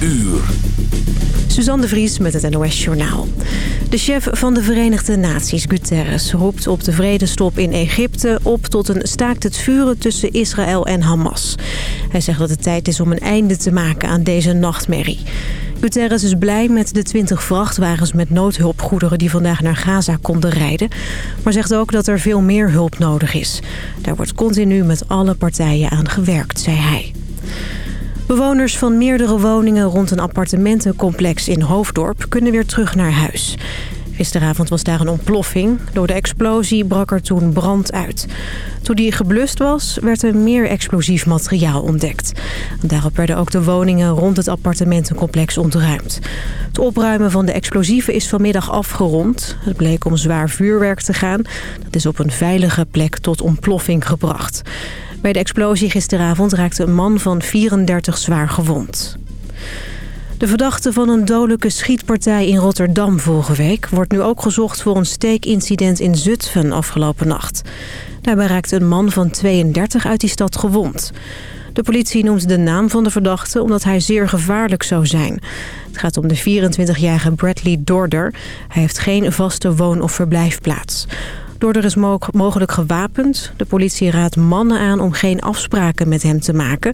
uur. Suzanne de Vries met het NOS Journaal. De chef van de Verenigde Naties, Guterres, roept op de vredestop in Egypte op tot een staakt het vuren tussen Israël en Hamas. Hij zegt dat het tijd is om een einde te maken aan deze nachtmerrie. Guterres is blij met de 20 vrachtwagens met noodhulpgoederen die vandaag naar Gaza konden rijden. Maar zegt ook dat er veel meer hulp nodig is. Daar wordt continu met alle partijen aan gewerkt, zei hij. Bewoners van meerdere woningen rond een appartementencomplex in Hoofddorp kunnen weer terug naar huis. Gisteravond was daar een ontploffing. Door de explosie brak er toen brand uit. Toen die geblust was, werd er meer explosief materiaal ontdekt. Daarop werden ook de woningen rond het appartementencomplex ontruimd. Het opruimen van de explosieven is vanmiddag afgerond. Het bleek om zwaar vuurwerk te gaan. Dat is op een veilige plek tot ontploffing gebracht. Bij de explosie gisteravond raakte een man van 34 zwaar gewond. De verdachte van een dodelijke schietpartij in Rotterdam vorige week... wordt nu ook gezocht voor een steekincident in Zutphen afgelopen nacht. Daarbij raakte een man van 32 uit die stad gewond. De politie noemt de naam van de verdachte omdat hij zeer gevaarlijk zou zijn. Het gaat om de 24-jarige Bradley Dorder. Hij heeft geen vaste woon- of verblijfplaats. Doorder is mogelijk gewapend. De politie raadt mannen aan om geen afspraken met hem te maken.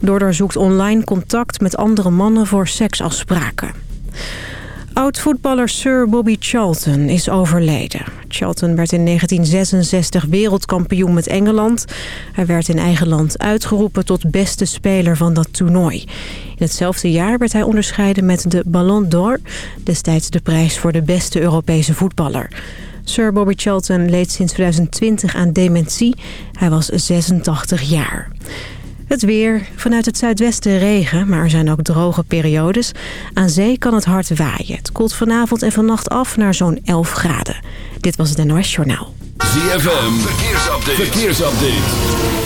Doorder zoekt online contact met andere mannen voor seksafspraken. Oud-voetballer Sir Bobby Charlton is overleden. Charlton werd in 1966 wereldkampioen met Engeland. Hij werd in eigen land uitgeroepen tot beste speler van dat toernooi. In hetzelfde jaar werd hij onderscheiden met de Ballon d'Or... destijds de prijs voor de beste Europese voetballer. Sir Bobby Charlton leed sinds 2020 aan dementie. Hij was 86 jaar. Het weer. Vanuit het zuidwesten regen, maar er zijn ook droge periodes. Aan zee kan het hard waaien. Het koelt vanavond en vannacht af naar zo'n 11 graden. Dit was het NOS Journaal. ZFM. Verkeersupdate. Verkeersupdate.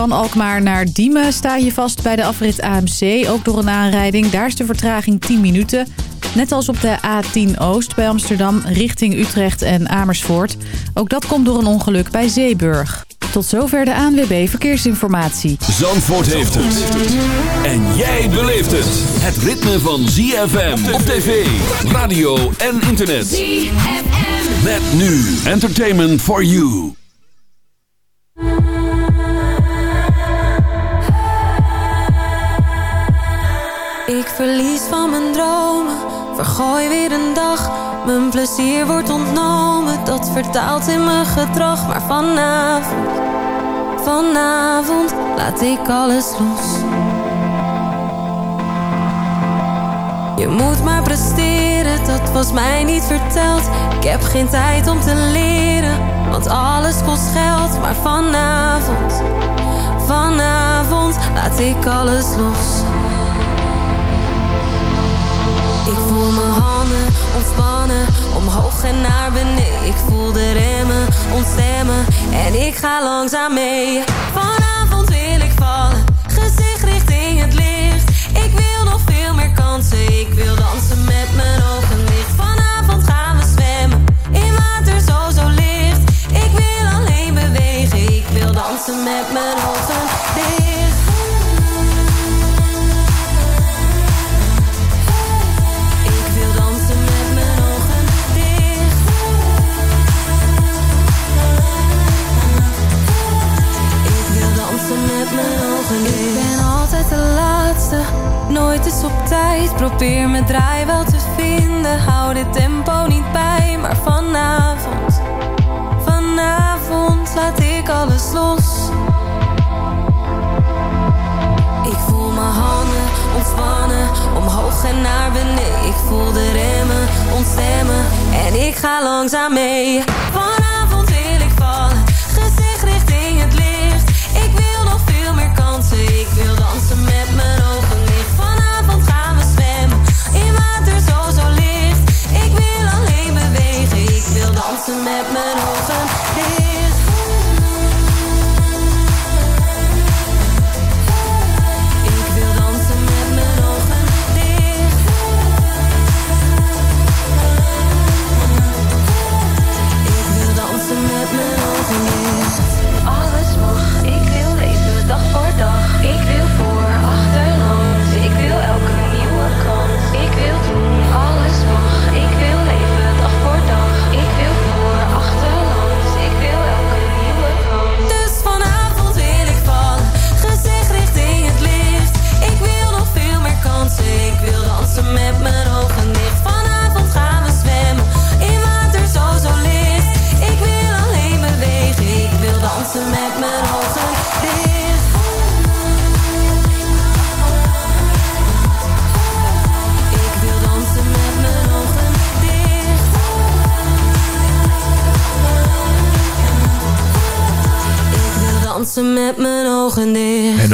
Van Alkmaar naar Diemen sta je vast bij de afrit AMC, ook door een aanrijding. Daar is de vertraging 10 minuten. Net als op de A10 Oost bij Amsterdam richting Utrecht en Amersfoort. Ook dat komt door een ongeluk bij Zeeburg. Tot zover de ANWB Verkeersinformatie. Zandvoort heeft het. En jij beleeft het. Het ritme van ZFM op tv, radio en internet. ZFM. Met nu Entertainment for You. Verlies van mijn dromen, vergooi weer een dag. Mijn plezier wordt ontnomen, dat vertaalt in mijn gedrag. Maar vanavond, vanavond laat ik alles los. Je moet maar presteren, dat was mij niet verteld. Ik heb geen tijd om te leren, want alles kost geld. Maar vanavond, vanavond laat ik alles los. Omhoog en naar beneden. Ik voel de remmen ontstemmen en ik ga langzaam mee. Vanavond wil ik vallen, gezicht richting het licht. Ik wil nog veel meer kansen, ik wil dansen met mijn ogen dicht. Vanavond gaan we zwemmen, in water zo zo licht. Ik wil alleen bewegen, ik wil dansen met mijn ogen dicht. Ik ben altijd de laatste, nooit is op tijd. Probeer mijn draai wel te vinden, hou dit tempo niet bij. Maar vanavond, vanavond laat ik alles los. Ik voel mijn handen ontspannen, omhoog en naar beneden. Ik voel de remmen ontstemmen en ik ga langzaam mee. met my hoofd aan.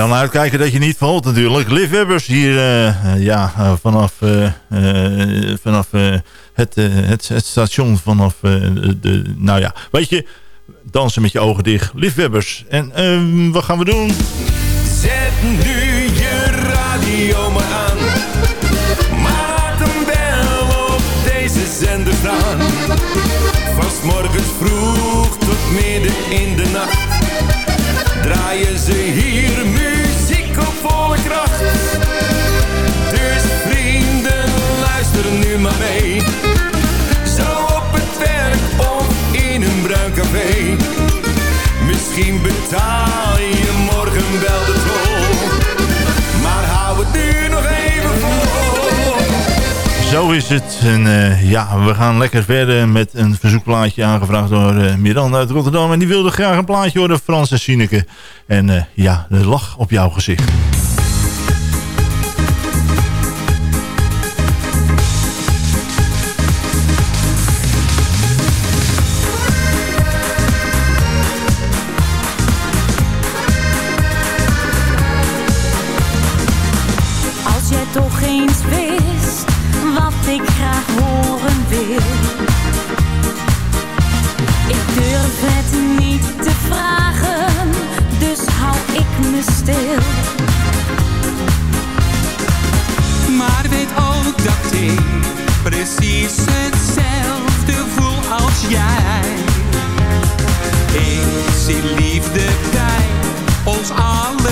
Dan uitkijken dat je niet valt natuurlijk. Liv Webbers hier uh, ja, uh, vanaf, uh, vanaf het, het, het, station. Vanaf de, nou ja, weet je, dansen met je ogen dicht. Liv Webbers. En ehm, wat gaan we doen? Zet nu je radio maar aan. Maak hem wel op deze zender. Van morgens vroeg tot midden in de nacht. Draaien ze hier muziek Misschien betaal je morgen wel de tol. Maar hou het nu nog even vol. Zo is het. En uh, ja, we gaan lekker verder met een verzoekplaatje aangevraagd door uh, Miranda uit Rotterdam. En die wilde graag een plaatje horen, Frans en Sineke. En uh, ja, de lach op jouw gezicht. Graag horen wil. Ik durf het niet te vragen, dus hou ik me stil. Maar weet ook dat ik precies hetzelfde voel als jij. Ik zie liefde bij ons allebei.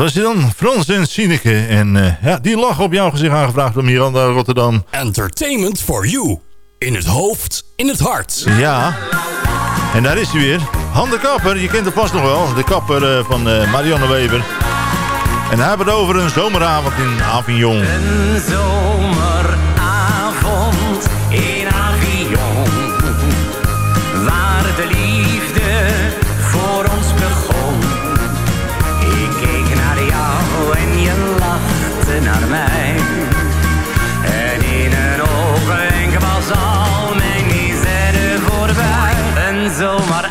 Was hij dan. Frans en Sineke. En uh, ja, die lach op jouw gezicht aangevraagd door Miranda Rotterdam. Entertainment for you. In het hoofd, in het hart. Ja. En daar is hij weer. Han de Kapper, je kent hem vast nog wel. De kapper uh, van uh, Marianne Weber. En hij hebben het over een zomeravond in Avignon. Een zomeravond zomaar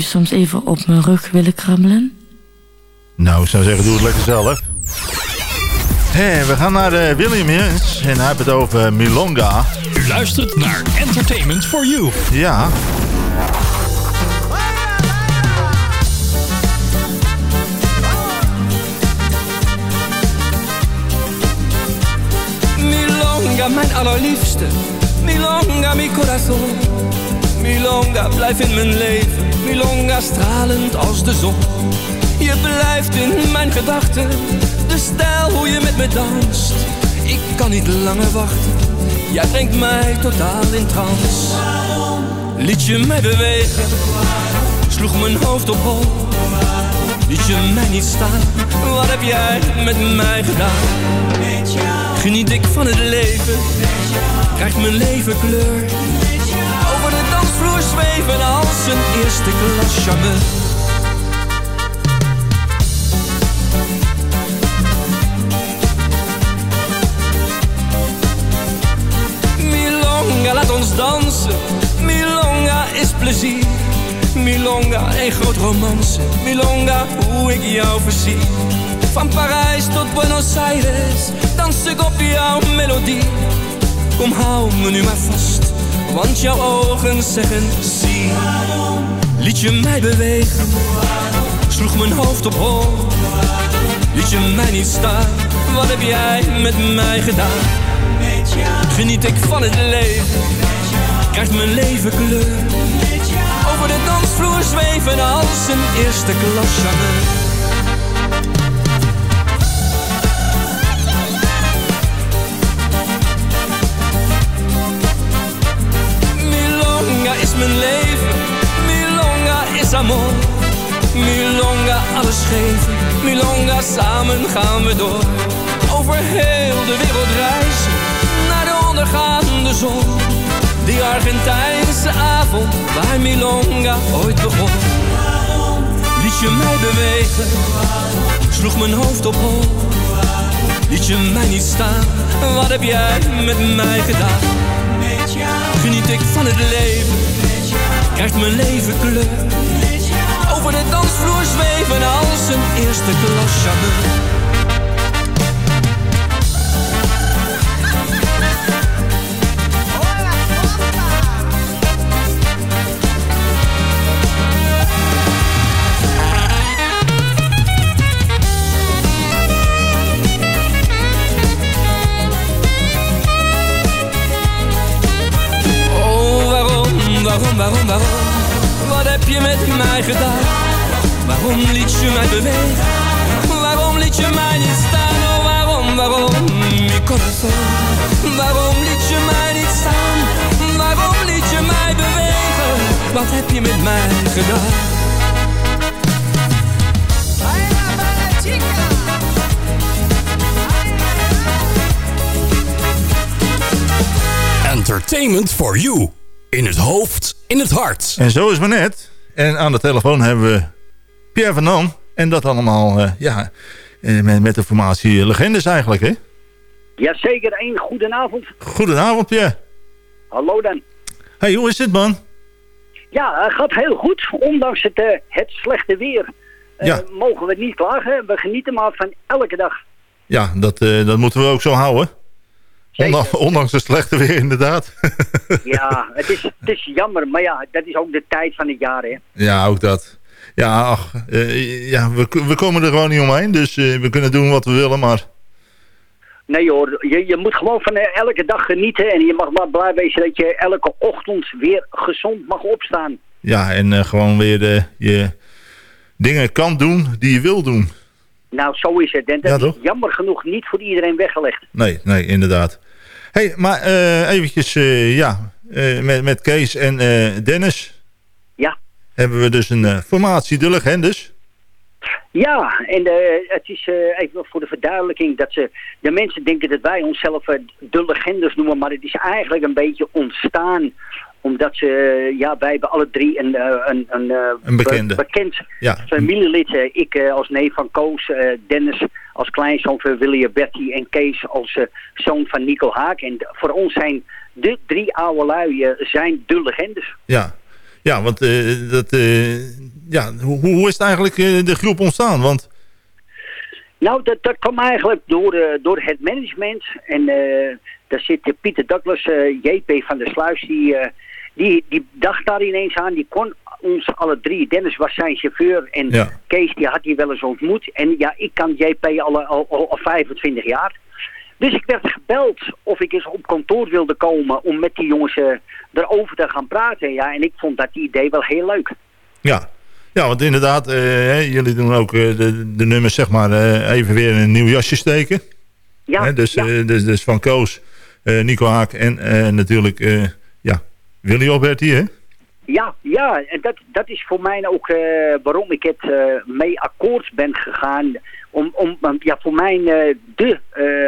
zou u soms even op mijn rug willen krabbelen? Nou, ik zou zeggen, doe het lekker zelf. Hé, we gaan naar eh, William en hij heeft het over Milonga. U luistert naar Entertainment for You. Ja. Milonga, mijn allerliefste. Milonga, mi corazon. Milonga, blijf in mijn leven. Milonga, stralend als de zon. Je blijft in mijn gedachten. De stijl hoe je met me danst. Ik kan niet langer wachten. Jij brengt mij totaal in trance. Liet je mij bewegen. Sloeg mijn hoofd op hol. Liet je mij niet staan. Wat heb jij met mij gedaan? Geniet ik van het leven. Krijgt mijn leven kleur. Dansvloer zweven als een eerste klas charmeur. Milonga, laat ons dansen. Milonga is plezier. Milonga, een groot romance. Milonga, hoe ik jou verzie. Van Parijs tot Buenos Aires, dans ik op jouw melodie. Kom, hou me nu maar vast, want jouw ogen zeggen zie. Liet je mij bewegen, sloeg mijn hoofd op hol. Liet je mij niet staan, wat heb jij met mij gedaan? Geniet ik van het leven, krijgt mijn leven kleur. Over de dansvloer zweven als een eerste klas leven, Milonga is amor. Milonga alles geven, Milonga samen gaan we door. Over heel de wereld reizen, naar de ondergaande zon. Die Argentijnse avond, waar Milonga ooit begon. Liet je mij bewegen, sloeg mijn hoofd op hol. Liet je mij niet staan, wat heb jij met mij gedaan? Geniet ik van het leven, krijgt mijn leven kleur. Over de dansvloer zweven als een eerste klas waarom, waarom, waarom? Wat heb je met mij gedaan? Waarom liet je mij bewegen? Waarom liet je mij niet staan? Oh, waarom, waarom, mi? Waarom liet je mij niet staan? Waarom liet je mij bewegen? Wat heb je met mij gedaan? Entertainment for you. In het hoofd, in het hart. En zo is maar net. En aan de telefoon hebben we Pierre van Dam. En dat allemaal, eh, ja, eh, met, met de formatie Legendes eigenlijk, hè? Jazeker, één goedenavond. Goedenavond, Pierre. Hallo dan. Hey, hoe is het, man? Ja, het gaat heel goed. Ondanks het, eh, het slechte weer eh, Ja. mogen we niet klagen. We genieten maar van elke dag. Ja, dat, eh, dat moeten we ook zo houden. Ondanks, ondanks het slechte weer, inderdaad. Ja, het is, het is jammer, maar ja, dat is ook de tijd van het jaar, hè. ja, ook dat. Ja, ach, eh, ja we, we komen er gewoon niet omheen. Dus eh, we kunnen doen wat we willen, maar... Nee hoor, je, je moet gewoon van eh, elke dag genieten en je mag maar blij wezen dat je elke ochtend weer gezond mag opstaan. Ja, en gewoon weer je dingen kan doen die je wil doen. Nou, zo is het. En dat Ja, is jammer genoeg niet voor iedereen weggelegd. Nee, nee, inderdaad. hey, maar eh eventjes, eh, ja, eh, met, met Kees en Dennis... Ja. hebben we dus een formatie, de Legendes. Ja, en het is even voor de verduidelijking dat ze, de mensen denken dat wij onszelf de legendes noemen, maar het is eigenlijk een beetje ontstaan omdat ze, eh, ja, wij hebben alle drie een, eh, een, een, eh, Een bekende. be- bekend Ja. familielid. ik als neef van Koos, Dennis als kleinzoon van William Bertie en Kees als zoon van Nico Haak. En voor ons zijn de drie oude lui zijn de legendes. Ja, ja want dat, ja, hoe, hoe is het eigenlijk de groep ontstaan? Want Nou, dat, dat kwam eigenlijk door, door het management. En daar zit Pieter Douglas, JP van der Sluis, die, die, die dacht daar ineens aan. Die kon ons alle drie, Dennis was zijn chauffeur en Ja. Kees die had hij wel eens ontmoet. En ja, ik kan JP al, al, al, al 25 jaar. Dus ik werd gebeld of ik eens op kantoor wilde komen om met die jongens eh, erover te gaan praten. Ja, en ik vond dat idee wel heel leuk. ja, ja want inderdaad, eh, hè, jullie doen ook eh, de, de nummers zeg maar even weer in een nieuw jasje steken. Ja, Hè, dus, ja. dus, dus van Koos, Nico Haak en natuurlijk Willy Alberti, hè? Ja, ja, en dat, dat is voor mij ook eh, waarom ik het eh, mee akkoord ben gegaan. Om, om, ja, voor mij eh, de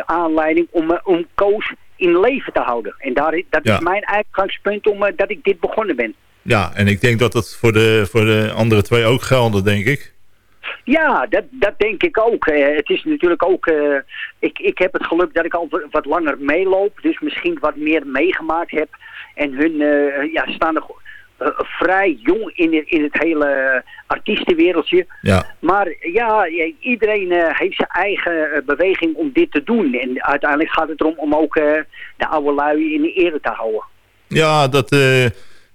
aanleiding om, om Koos in leven te houden. En daar, dat Ja. is mijn uitgangspunt om dat ik dit begonnen ben. Ja, en ik denk dat dat voor de, voor de andere twee ook geldt, denk ik. Ja, dat, dat denk ik ook. Het is natuurlijk ook... ik, ik heb het geluk dat ik al wat langer meeloop. Dus misschien wat meer meegemaakt heb. En hun eh, ja, staan nog eh, vrij jong in, het- in het hele artiestenwereldje. Ja, Maar ja, iedereen eh, heeft zijn eigen beweging om dit te doen. En uiteindelijk gaat het erom om ook de oude lui in de ere te houden. ja dat,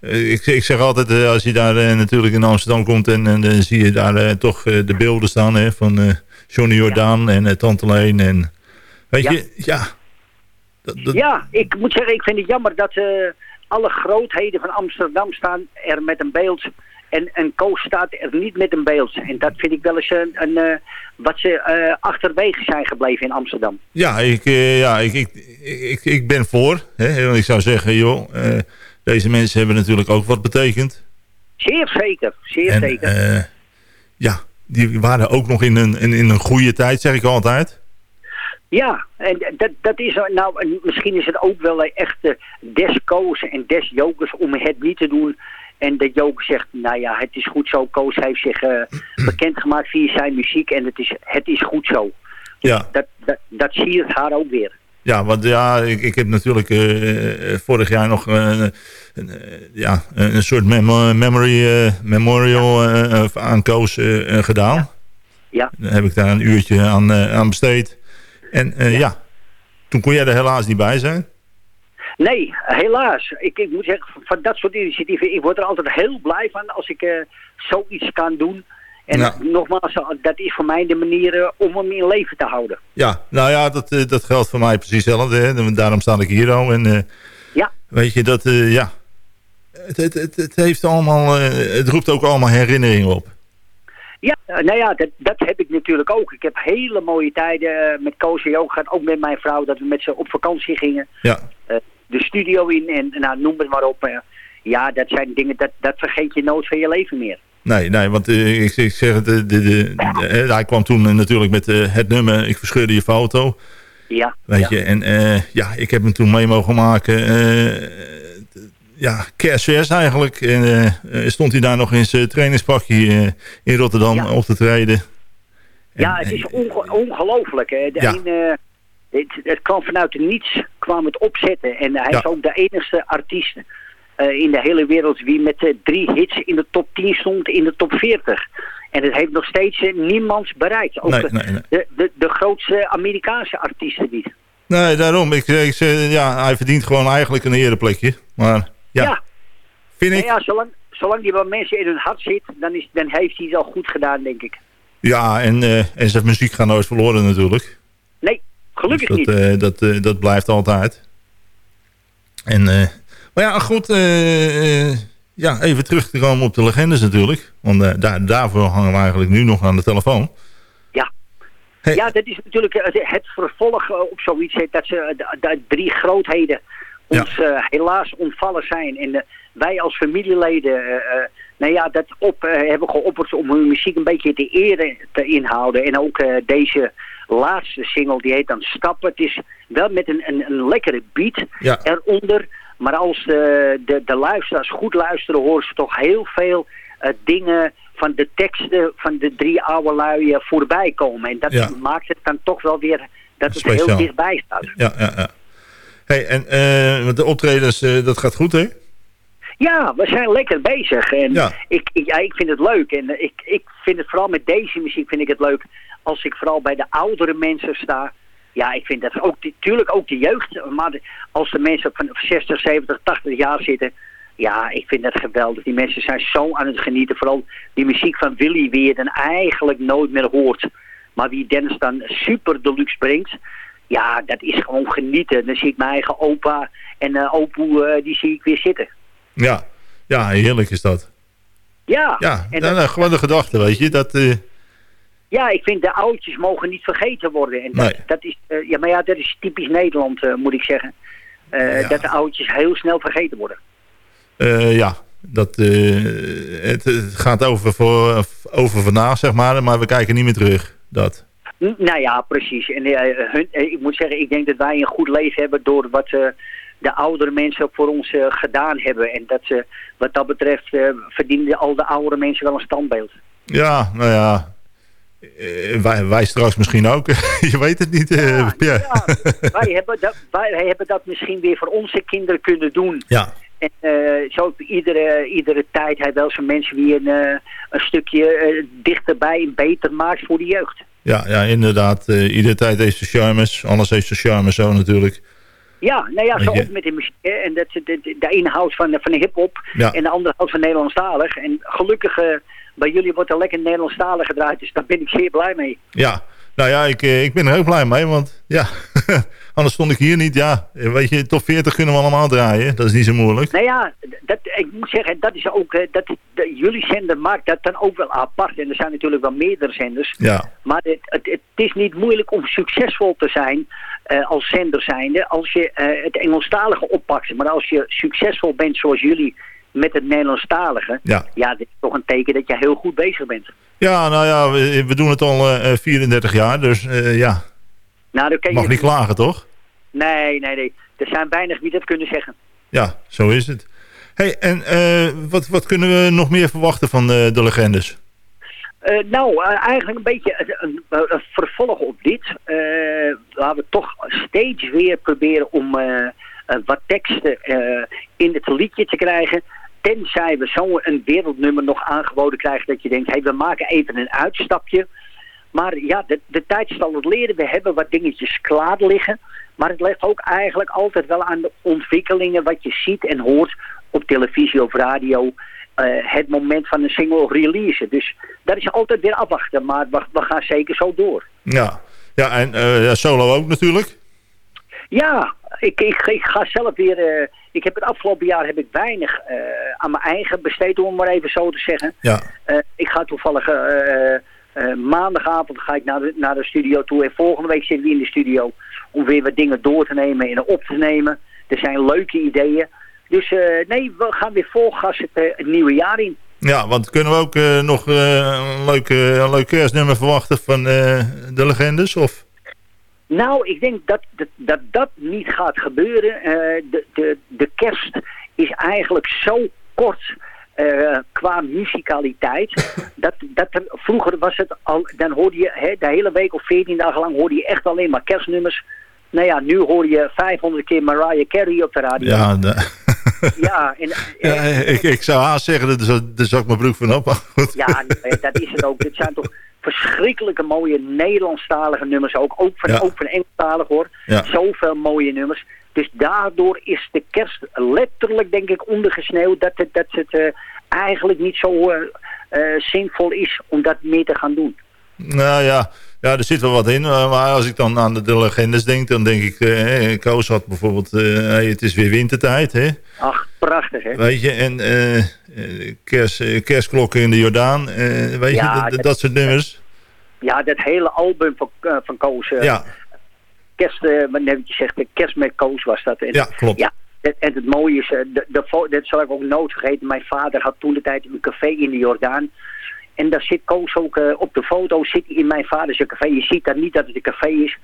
ik, ik zeg altijd, als je daar natuurlijk in Amsterdam komt... en, en dan zie je daar toch de beelden staan hè, van Johnny Jordaan en Tante Leen. En, weet Ja. je, ja. Dat, dat- Ja, ik moet zeggen, ik vind het jammer dat alle grootheden van Amsterdam staan er met een beeld. En, en Koos staat er niet met een beeld. En dat vind ik wel eens een, een, eh, wat ze eh, achterwege zijn gebleven in Amsterdam. Ja, ik, eh, ja ik, ik, ik, ik ben voor. Hè? Ik zou zeggen, joh, deze mensen hebben natuurlijk ook wat betekend. Zeer zeker, zeer En zeker. ja, die waren ook nog in een, in, in een goede tijd, zeg ik altijd. Ja, en dat, dat is nou, en misschien is het ook wel echt eh, des Koos en des Jokers om het niet te doen. En de Joker zegt, nou ja, het is goed zo. Koos heeft zich eh, bekendgemaakt via zijn muziek en het is, het is goed zo. Ja, Dat, dat, dat siert haar ook weer. Ja, want ja, ik, ik heb natuurlijk eh, vorig jaar nog eh, een, eh, ja, een soort memo- memory, eh, memorial eh, aan Koos eh, gedaan. Ja. Dan heb ik daar een uurtje aan, eh, aan besteed. En eh, ja. toen kon jij er helaas niet bij zijn. Nee, helaas. Ik, ik moet zeggen, van- dat soort initiatieven, ik word er altijd heel blij van als ik eh, zoiets kan doen. En nogmaals, dat is voor mij de manier eh, om hem in leven te houden. Ja, nou ja, dat, dat geldt voor mij precies hetzelfde. Hè. Daarom sta ik hier al. En, Ja. Weet je, dat, ja. Het, het, het, het heeft allemaal, het roept ook allemaal herinneringen op. Eh, nou ja, dat, dat heb ik natuurlijk ook. Ik heb hele mooie tijden eh, met Koos en ook gehad. Ook met mijn vrouw, dat we met ze op vakantie gingen. Ja. Eh, de studio in en nou, noem het maar op. ja, dat zijn dingen, dat, dat vergeet je nooit van je leven meer. Nee, nee, want ik, ik zeg het, de, de, hij kwam toen natuurlijk met het nummer Ik verscheurde je foto. Ja, Weet je, en ja, ik heb hem toen mee mogen maken. Ja, kerstvers eigenlijk. En eh, eh, stond hij daar nog in zijn trainingspakje eh, in Rotterdam op te treden. ja het is onge- ongelooflijk. hè. De Ja. ene, het, het kwam vanuit niets, kwam het opzetten. En hij Ja. is ook de enige artiest in de hele wereld wie met drie hits in de top 10 stond in de top 40. En het heeft nog steeds eh, niemand bereikt. Ook Nee, de, nee, nee. De, de, de grootste Amerikaanse artiesten niet. Nee, daarom. Ik, ik, zeg, ja, hij verdient gewoon eigenlijk een ereplekje. Maar ja, Ja. vind ik. Nou ja, zolang, zolang die bij mensen in hun hart zit, dan, is, dan heeft hij het al goed gedaan, denk ik. Ja, en, eh, en zijn muziek gaat nooit verloren natuurlijk. Nee, gelukkig Dus niet. dat, eh, dat, eh, dat blijft altijd. En, maar ja, goed. ja, even terug te komen op de legendes natuurlijk. Want daar, daarvoor hangen we eigenlijk nu nog aan de telefoon. Ja. Ja, dat is natuurlijk het vervolg op zoiets. Dat ze drie grootheden ons eh, helaas ontvallen zijn. En eh, wij als familieleden, eh, nou ja, dat op, hebben geopperd om hun muziek een beetje te ere te inhouden. En ook deze laatste single, die heet dan Stappen. Het is wel met een, een, een lekkere beat Ja. eronder. Maar als de, de, de luisteraars goed luisteren, horen ze toch heel veel dingen van de teksten van de drie oude lui eh, voorbij komen. En dat Ja. maakt het dan toch wel weer dat het Speciaal. heel dichtbij staat. Ja, ja, ja. Hey, en eh, de optredens, eh, dat gaat goed, hè? Ja, we zijn lekker bezig. En Ja. ik, ik, ja, ik vind het leuk. En eh, ik, ik vind het vooral met deze muziek vind ik het leuk als ik vooral bij de oudere mensen sta. Ja, ik vind dat ook natuurlijk ook de jeugd. Maar de- als de mensen van 60, 70, 80 jaar zitten. Ja, ik vind dat geweldig. Die mensen zijn zo aan het genieten. Vooral die muziek van Willy wie je dan eigenlijk nooit meer hoort. Maar wie Dennis dan super deluxe brengt. Ja, dat is gewoon genieten. Dan zie ik mijn eigen opa en eh opoe, eh, die zie ik weer zitten. Ja, ja heerlijk is dat. Ja, Ja, en nou, nou, gewoon de gedachte, weet je. Dat, eh, Ja, ik vind de oudjes mogen niet vergeten worden. En dat, Nee. dat is, ja, maar ja, dat is typisch Nederland, moet ik zeggen. Dat de oudjes heel snel vergeten worden. ja, dat, het, het gaat over, voor, over vandaag, zeg maar. Maar we kijken niet meer terug. Dat. Nou ja, precies. En eh, hun, eh, ik moet zeggen, ik denk dat wij een goed leven hebben door wat eh, de oudere mensen voor ons gedaan hebben. En dat ze, wat dat betreft, verdienen al de oudere mensen wel een standbeeld. Ja, nou ja. wij, wij straks misschien ook. je weet het niet, Pierre. wij, hebben dat, wij hebben dat misschien weer voor onze kinderen kunnen doen. Ja. En eh, zo iedere, iedere tijd hij wel zo'n mensen die een, eh, een stukje eh, dichterbij en beter maakt voor de jeugd. Ja, ja inderdaad. iedere tijd heeft zijn charmes. Alles heeft zijn charme zo natuurlijk. Ja, nou ja, zo Weet je. ook met de muziek. Hè. En dat, de, de, de ene houdt van, van de hip-hop Ja. en de andere houdt van Nederlandstalig. En gelukkig bij jullie wordt er lekker Nederlandstalig gedraaid, dus daar ben ik zeer blij mee. Ja, nou ja, ik, eh, ik ben er heel blij mee. Want ja, anders stond ik hier niet. Ja, weet je, top 40 kunnen we allemaal draaien. Dat is niet zo moeilijk. Nou ja, dat, ik moet zeggen, dat is ook, eh, dat, jullie zender maakt dat dan ook wel apart. En er zijn natuurlijk wel meerdere zenders. Ja, Maar het, het, het is niet moeilijk om succesvol te zijn eh, als zender zijnde als je het Engelstalige oppakt. Maar als je succesvol bent zoals jullie met het Nederlandstalige, Ja. ja, dit is toch een teken dat je heel goed bezig bent. ja nou ja, we, we doen het al eh, eh, 34 jaar. Dus eh, ja, Nou, dan kan je mag niet klagen, toch? Nee, nee, nee. Er zijn weinig wie dat kunnen zeggen. Ja, zo is het. hey, en eh, wat, wat kunnen we nog meer verwachten van de, de legendes? Eh, nou, eh, eigenlijk een beetje een, een- vervolg op dit. Eh, laten we toch steeds weer proberen om eh, eh, wat teksten eh, in het liedje te krijgen. Tenzij we zo'n wereldnummer nog aangeboden krijgen dat je denkt, hey, we maken even een uitstapje. Maar ja, de, de tijd zal het leren. We hebben wat dingetjes klaar liggen. Maar het ligt ook eigenlijk altijd wel aan de ontwikkelingen wat je ziet en hoort op televisie of radio. eh, het moment van een single release. Dus dat is altijd weer afwachten. Maar we, gaan zeker zo door. Ja, ja en eh, solo ook natuurlijk. Ja, ik, ik, ik ga zelf weer... eh, ik heb het afgelopen jaar heb ik weinig eh, aan mijn eigen besteed, om het maar even zo te zeggen. Ja. Eh, ik ga toevallig maandagavond ga ik naar de, naar de studio toe. En volgende week zitten we in de studio om weer wat dingen door te nemen en op te nemen. Er zijn leuke ideeën. Dus nee, we gaan weer vol gas het, het nieuwe jaar in. Ja, want kunnen we ook nog een, leuk, een leuk kerstnummer verwachten van de legendes? Of? Nou, ik denk dat dat, dat, dat niet gaat gebeuren. Eh, de, de, de kerst is eigenlijk zo kort eh, qua muzikaliteit. dat, dat er- vroeger was het al, dan hoorde je hè, de hele week of 14 dagen lang hoorde je echt alleen maar kerstnummers. Nou ja, nu hoor je 500 keer Mariah Carey op de radio. Ja, de- Ja, en, ja ik, ik zou haast zeggen, daar zak- daar zak mijn broek van op. Ja, dat is het ook. Dit zijn toch verschrikkelijke mooie Nederlandstalige nummers ook. Ook van, Ja. ook van Engelstalig hoor. Ja. Zoveel mooie nummers. Dus daardoor is de kerst letterlijk denk ik ondergesneeuwd. Dat het, dat het eh, eigenlijk niet zo eh, eh, zinvol is om dat meer te gaan doen. Nou ja, ja, er zit wel wat in. Maar als ik dan aan de, de legendes denk, dan denk ik... eh Koos had bijvoorbeeld... hey, het is weer wintertijd, hè? Ach, prachtig hè. Weet je, en kerst, eh, kerstklokken in de Jordaan. eh, weet Ja, je, dat, dat- soort nummers. Ja, dat hele album van, eh, van Koos. eh, Ja. Kerst, eh, wat net je zegt, kerst met Koos was dat. En, Ja, klopt. Ja, en, het mooie is, eh, de, de, fo- dat zal ik ook nooit vergeten. Mijn vader had toen de tijd een café in de Jordaan. En daar zit Koos ook eh, op de foto, zit hij in mijn vaders café. Je ziet daar niet dat het een café is.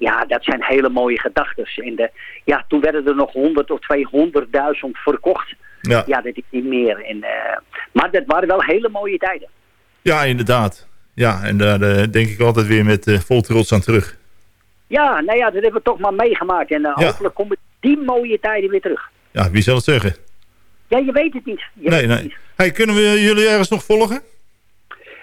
Ja, dat zijn hele mooie gedachten. En de, ja, toen werden er nog 100 of 200.000 verkocht. Ja. ja, dat is niet meer. En, eh, maar dat waren wel hele mooie tijden. Ja, inderdaad. Ja, en daar eh, denk ik altijd weer met eh, vol trots aan terug. Ja, nou ja, dat hebben we toch maar meegemaakt. En Ja. hopelijk komen die mooie tijden weer terug. Ja, wie zal het zeggen? Ja, je weet het niet. Je nee, nee. Hey, kunnen we jullie ergens nog volgen?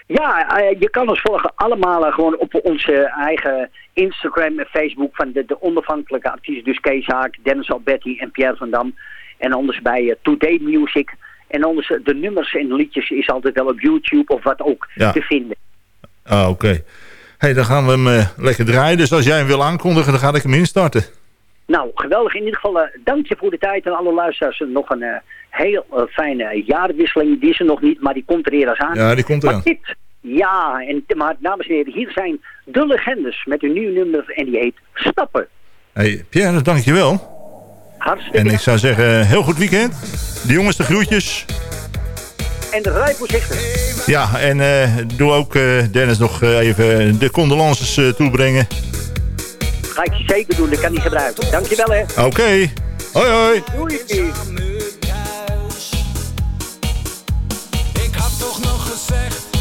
Ja, eh, je kan ons volgen allemaal eh, gewoon op onze eigen Instagram en Facebook van de, de onafhankelijke artiesten. Dus Kees Haak, Dennis Alberti en Pierre van Dam. En anders bij eh, Today Music. En anders de nummers en liedjes is altijd wel op YouTube of wat ook Ja. te vinden. Ah, oké. Hey, dan gaan we hem lekker draaien. Dus als jij hem wil aankondigen, dan ga ik hem instarten. Nou, geweldig. In ieder geval, eh, dank je voor de tijd. En alle luisteraars nog een eh, heel eh, fijne jaarwisseling. Die is er nog niet, maar die komt er eerder aan. Ja, die komt eraan. dit, ja, en, maar dames en heren, hier zijn de legendes met een nieuw nummer en die heet Stappen. Hey, Pierre, dankjewel. Hartstikke En ik zou zeggen, heel goed weekend. De jongens de groetjes. En rij voorzichtig. Ja, en doe ook Dennis nog even de condolences toebrengen. Ga ik zeker doen, dat kan hij gebruiken. Dankjewel hè. Oké. Hoi, hoi. Doei. Ik had toch nog gezegd,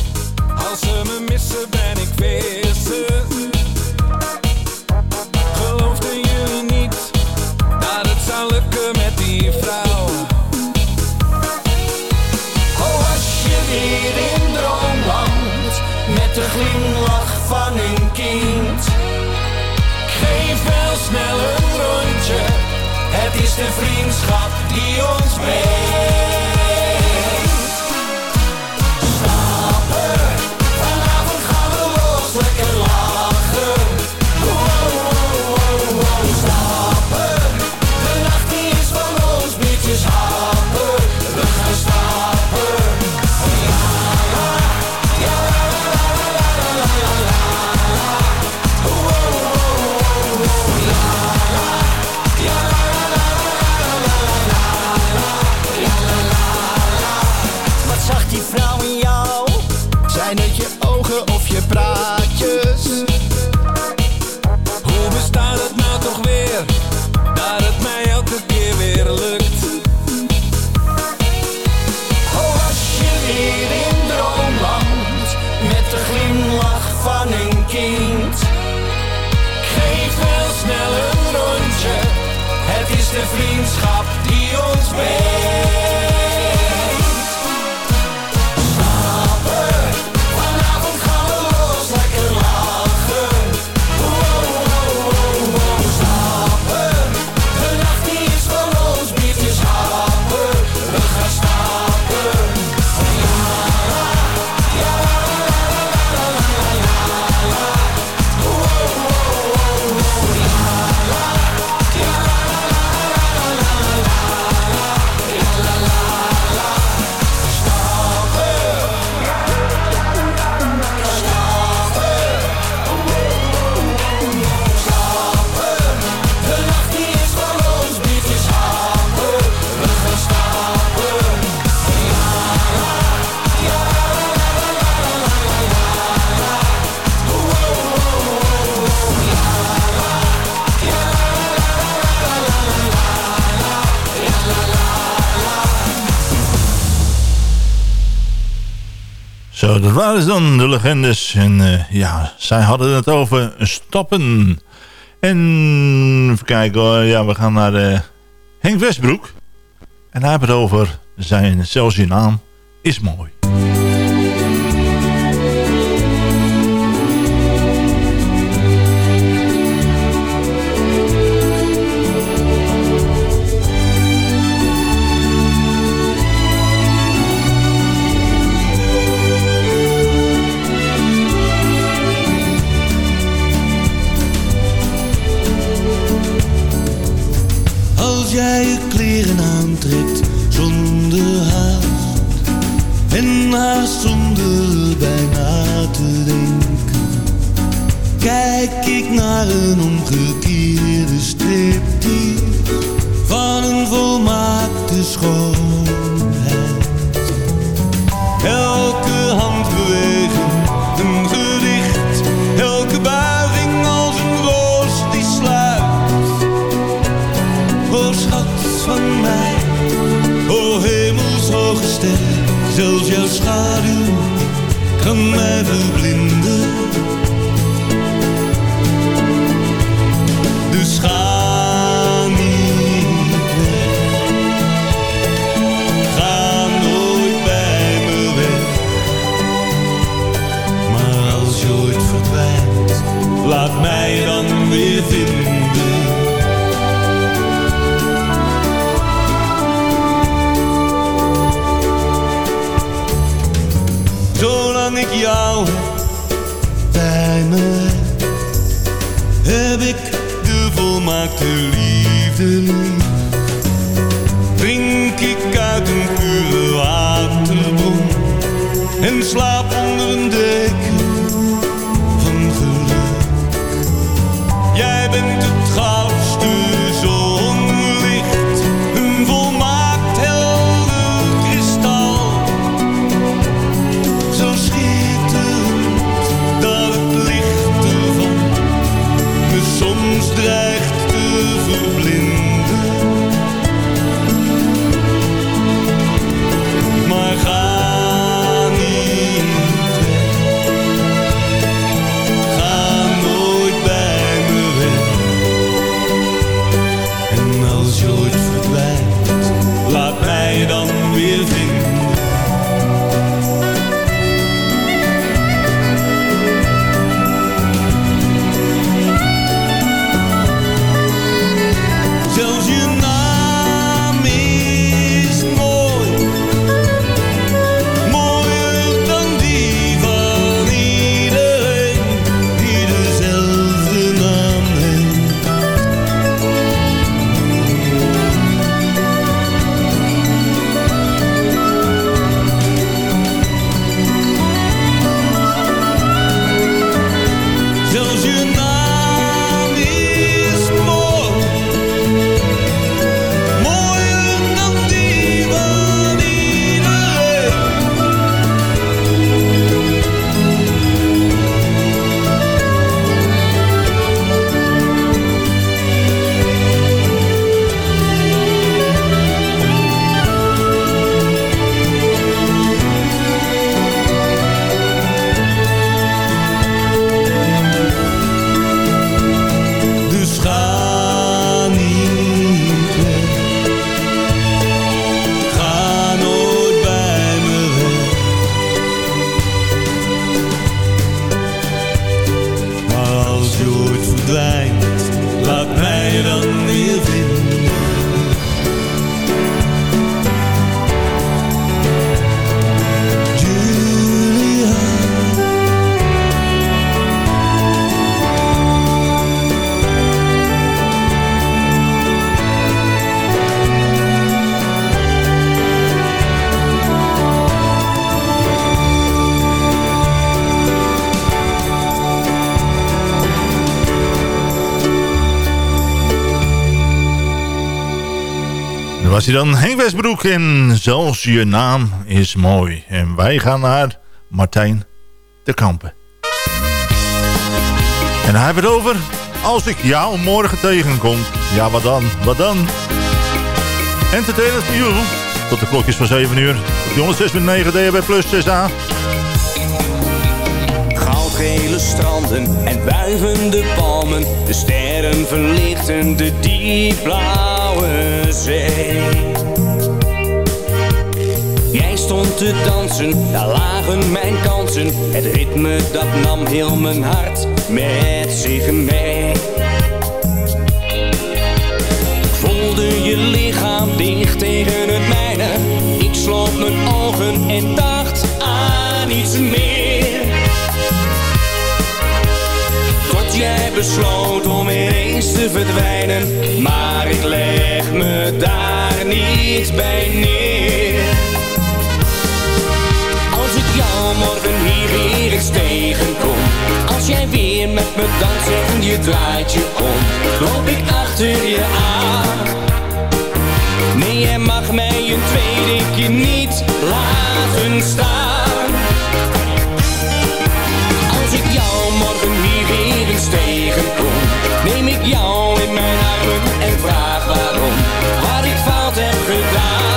waar is dan, de legendes. En eh, ja, zij hadden het over stoppen. En even kijken, ja, we gaan naar eh, Henk Westbroek. En hij heeft het over zijn zelfs je naam is mooi. Hij dan, Henk Westbroek. En zelfs je naam is mooi. En wij gaan naar Martijn de Kampen. En hij heeft het over... Als ik jou morgen tegenkom. Ja, wat dan? Wat dan? Entertainment for you. Tot de klokjes van 7 uur. Op 106.9 DHB Plus 6A. Goudgele stranden en wuivende palmen. De sterren verlichten de Jij stond te dansen, daar lagen mijn kansen. Het ritme dat nam heel mijn hart met zich mee. Ik voelde je lichaam dicht tegen het mijne. Ik sloot mijn ogen en dacht aan iets meer. Jij besloot om ineens te verdwijnen. Maar ik leg me daar niet bij neer. Als ik jou morgen hier weer eens tegenkom Als jij weer met me danst en je draait je om Loop ik achter je aan Nee, jij mag mij een tweede keer niet laten staan Als ik jou morgen hier weer Neem ik jou in mijn armen en vraag waarom Wat ik fout heb gedaan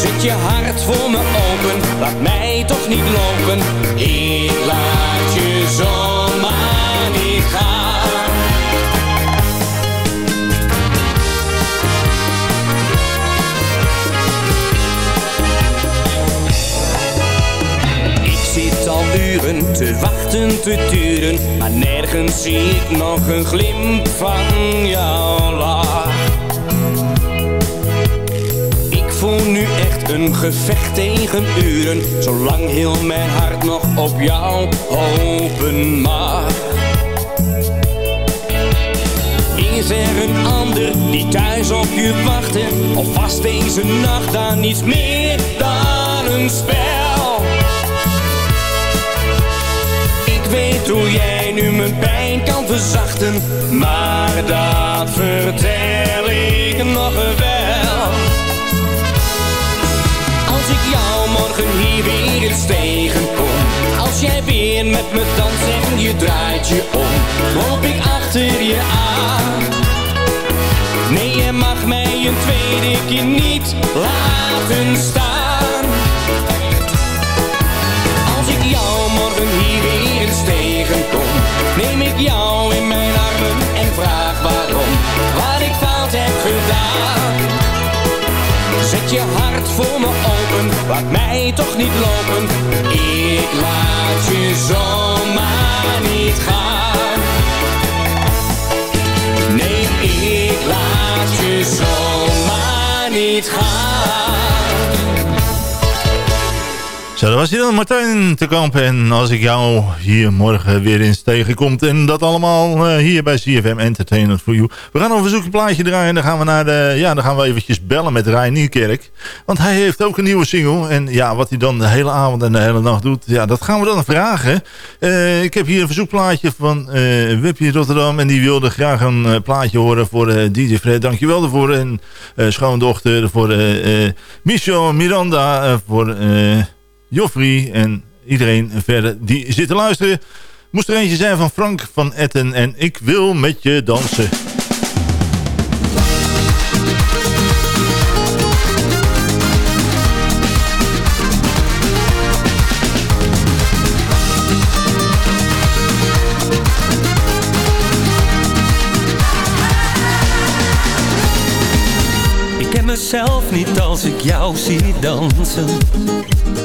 Zet je hart voor me open, laat mij toch niet lopen. Ik laat je zomaar niet gaan. Te wachten, te duren, maar nergens zie ik nog een glimp van jouw lach. Ik voel nu echt een gevecht tegen uren Zolang heel mijn hart nog op jou hopen mag. Is er een ander die thuis op je wachtte Of was deze nacht dan niets meer dan een spel hoe jij nu mijn pijn kan verzachten Maar dat vertel ik nog wel. Als ik jou morgen hier weer eens tegenkom Als jij weer met me danst en je draait je om Loop ik achter je aan. Nee, je mag mij een tweede keer niet laten staan Neem ik jou in mijn armen en vraag waarom Wat ik fout heb gedaan Zet je hart voor me open, laat mij toch niet lopen. Ik laat je zomaar niet gaan. Nee, ik laat je zomaar niet gaan. Zo, dat was hij dan, Martijn te Kamp. En als ik jou hier morgen weer eens tegenkomt... en dat allemaal uh, hier bij CFM Entertainment for You. We gaan een verzoekplaatje draaien en dan gaan we, naar de, ja, dan gaan we eventjes bellen met Rijn Nierkerk. Want hij heeft ook een nieuwe single. En ja, wat hij dan de hele avond en de hele nacht doet... ja, dat gaan we dan vragen. Uh, ik heb hier een verzoekplaatje van uh, Wipje Rotterdam... en die wilde graag een plaatje horen voor DJ Fred. Dankjewel daarvoor. En schoondochter voor Michel Miranda... voor... Joffrey en iedereen verder die zit te luisteren. Moest er eentje zijn van Frank van Etten en ik wil met je dansen. Mezelf niet als ik jou zie dansen.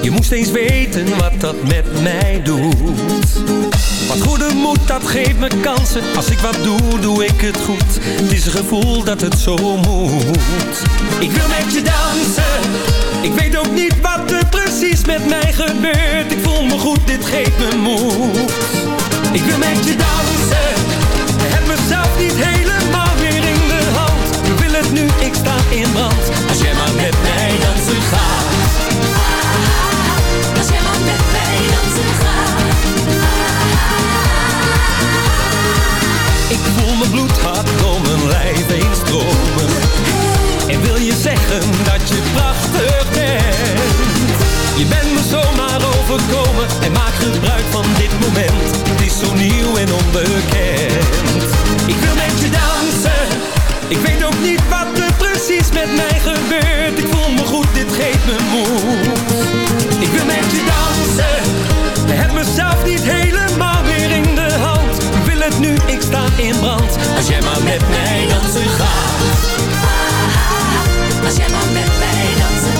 Je moest eens weten wat dat met mij doet. Wat goede moed, dat geeft me kansen. Als ik wat doe, doe ik het goed. Het is een gevoel dat het zo moet. Ik wil met je dansen. Ik weet ook niet wat er precies met mij gebeurt. Ik voel me goed, dit geeft me moed. Ik wil met je dansen. Heb mezelf niet helemaal nu ik sta in brand. Als jij maar met mij dansen gaat. Als jij maar met mij dansen gaat. Ik voel mijn bloed hard door mijn lijf heen stromen. En wil je zeggen dat je prachtig bent? Je bent me zomaar overkomen en maak gebruik van dit moment. Het is zo nieuw en onbekend. Ik wil met je dansen ik weet ook niet wat er precies met mij gebeurt. Ik voel me goed, dit geeft me moed. Ik wil met je dansen. Ik Heb mezelf niet helemaal weer in de hand. Ik wil het nu, ik sta in brand. Als jij maar met mij dansen gaat. Ah, ah, ah. Als jij maar met mij dansen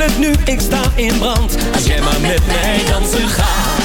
het nu, ik sta in brand. Als jij maar met mij dansen gaat.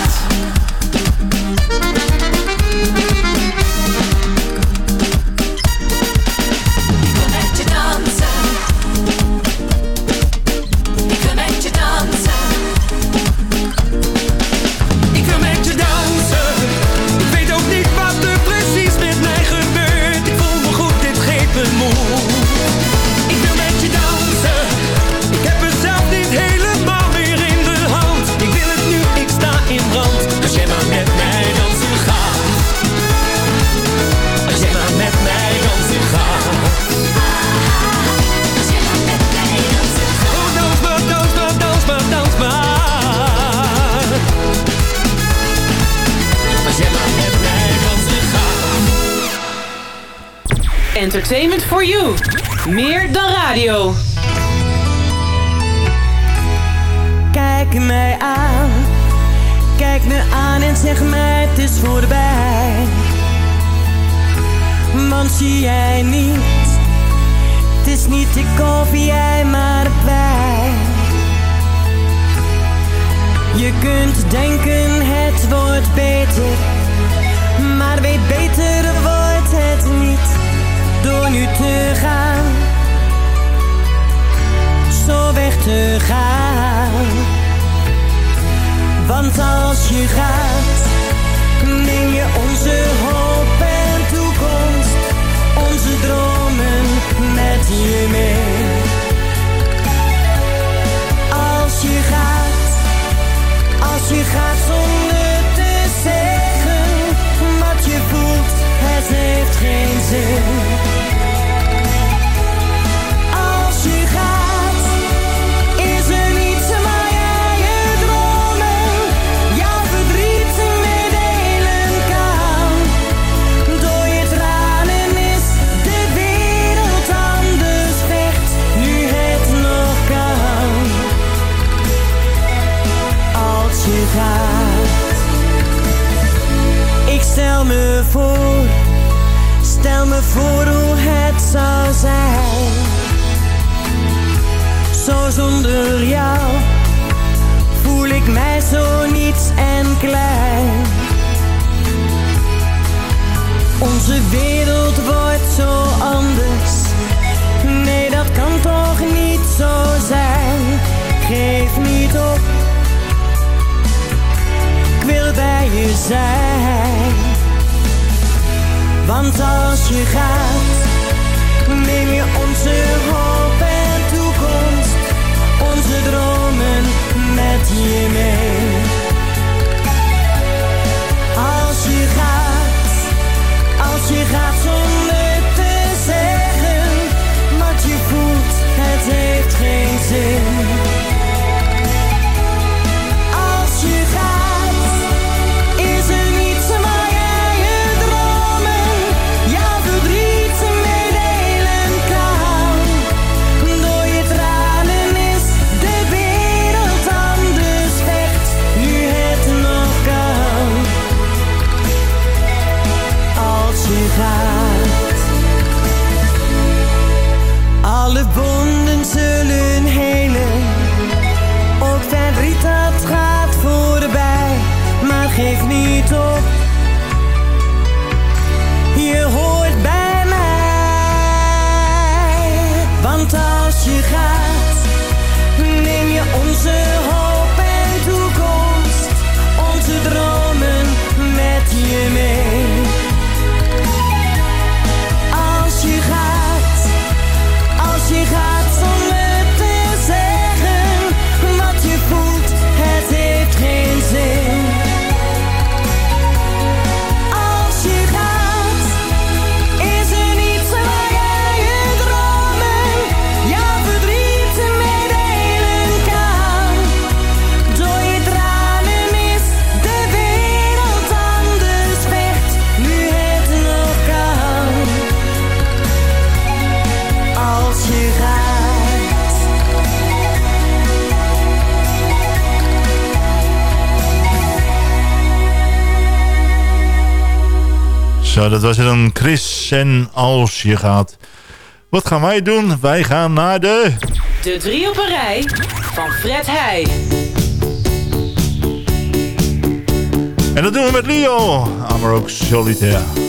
Entertainment for you. Meer dan radio. Kijk mij aan. Kijk me aan en zeg mij het is voorbij. Want zie jij niet. Het is niet ik of jij maar wij. Je kunt denken het wordt beter. Maar weet beter wordt het niet door nu te gaan. Zo weg te gaan. Want als je gaat, neem je onze hoop en toekomst, onze dromen met je mee. Als je gaat, als je gaat zonder geef niet op. Je hoort bij mij. Want als je gaat, neem je onze dat was dan Chris en als je gaat. Wat gaan wij doen? Wij gaan naar de... De drie op een rij van Fred Heij. En dat doen we met Leo. Amarok Solitaire.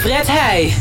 Fred Heij.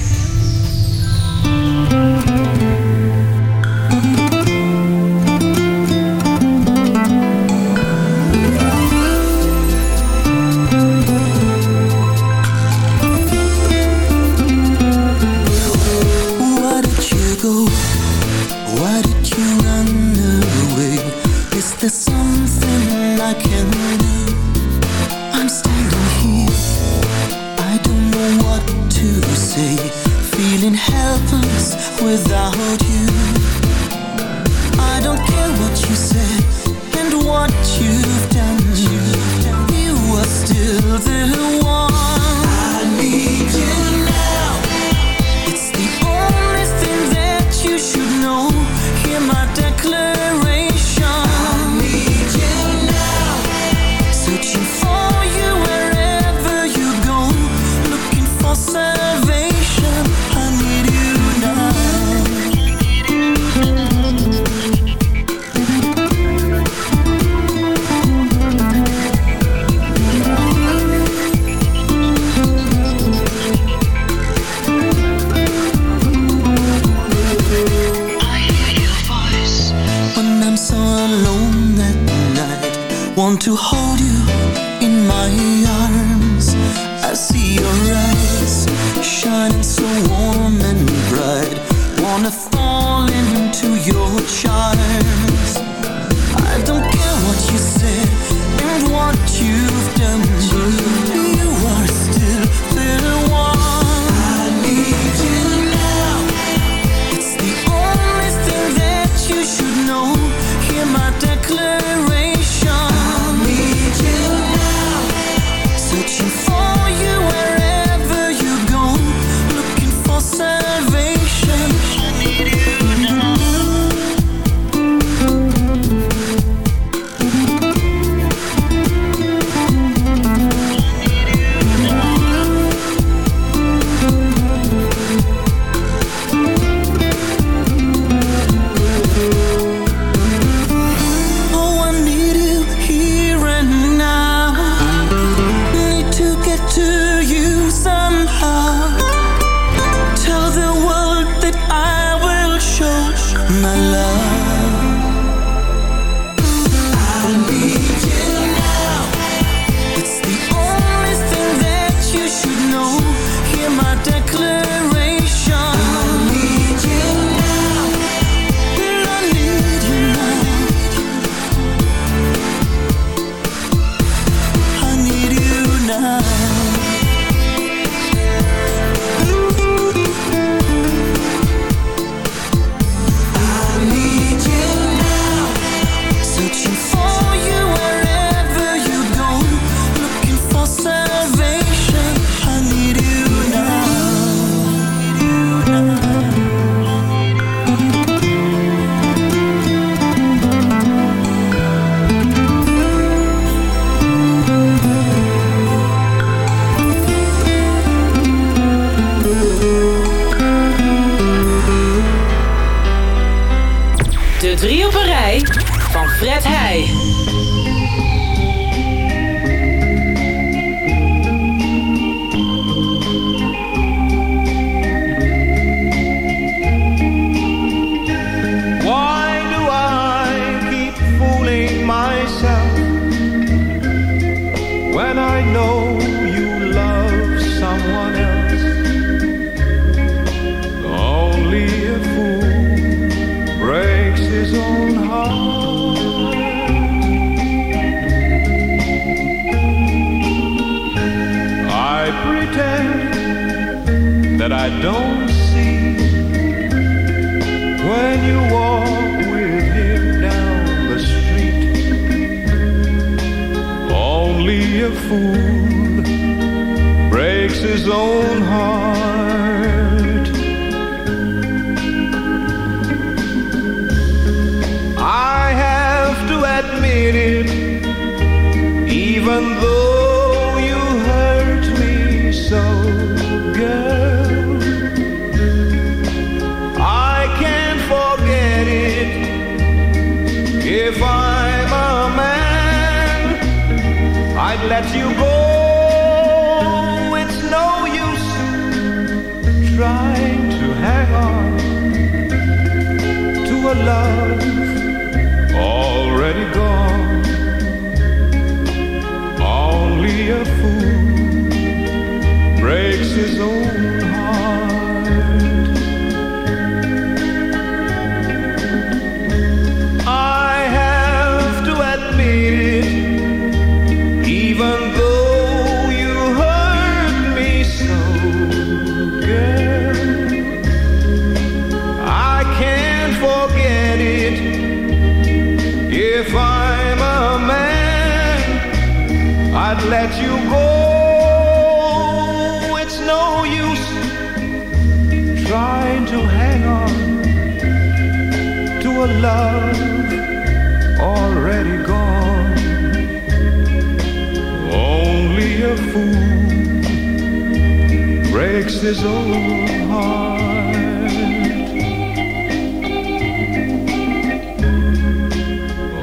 his own.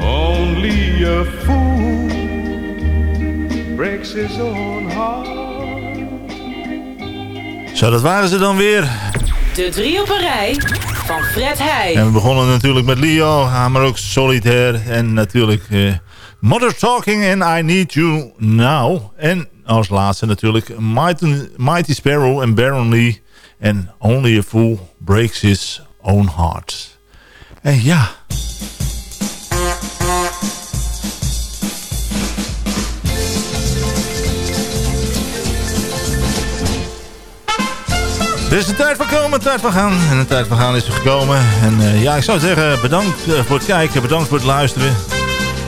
Only a fool breaks his own heart. Zo, dat waren ze dan weer. De drie op een rij van Fred Heij. En we begonnen natuurlijk met Leo, ah, maar ook Solitaire en natuurlijk... Uh, Mother Talking and I Need You Now. En als laatste natuurlijk Mighty, Mighty Sparrow en Baron Lee. En Only a Fool Breaks His Own Heart. En ja... Dus er is een tijd van komen, tijd van gaan. En de tijd van gaan is er gekomen. En eh, ja, ik zou zeggen, bedankt eh, voor het kijken, bedankt voor het luisteren.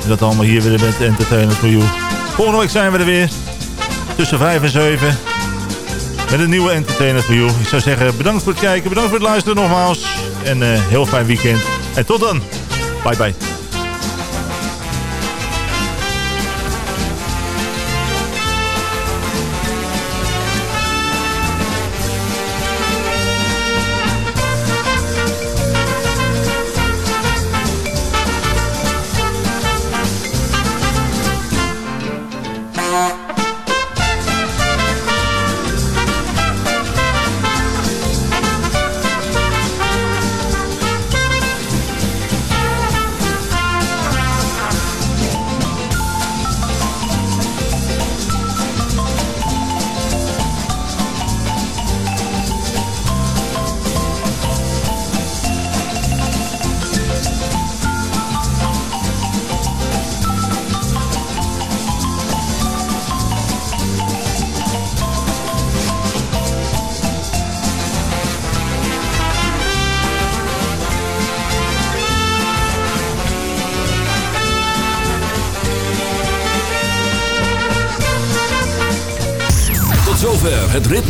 Dat allemaal hier weer bent Entertainment voor jou. Volgende week zijn we er weer. Tussen 5 en 7. Met een nieuwe Entertainment for You. Ik zou zeggen, bedankt voor het kijken, bedankt voor het luisteren nogmaals. En uh, heel fijn weekend. En tot dan. Bye bye.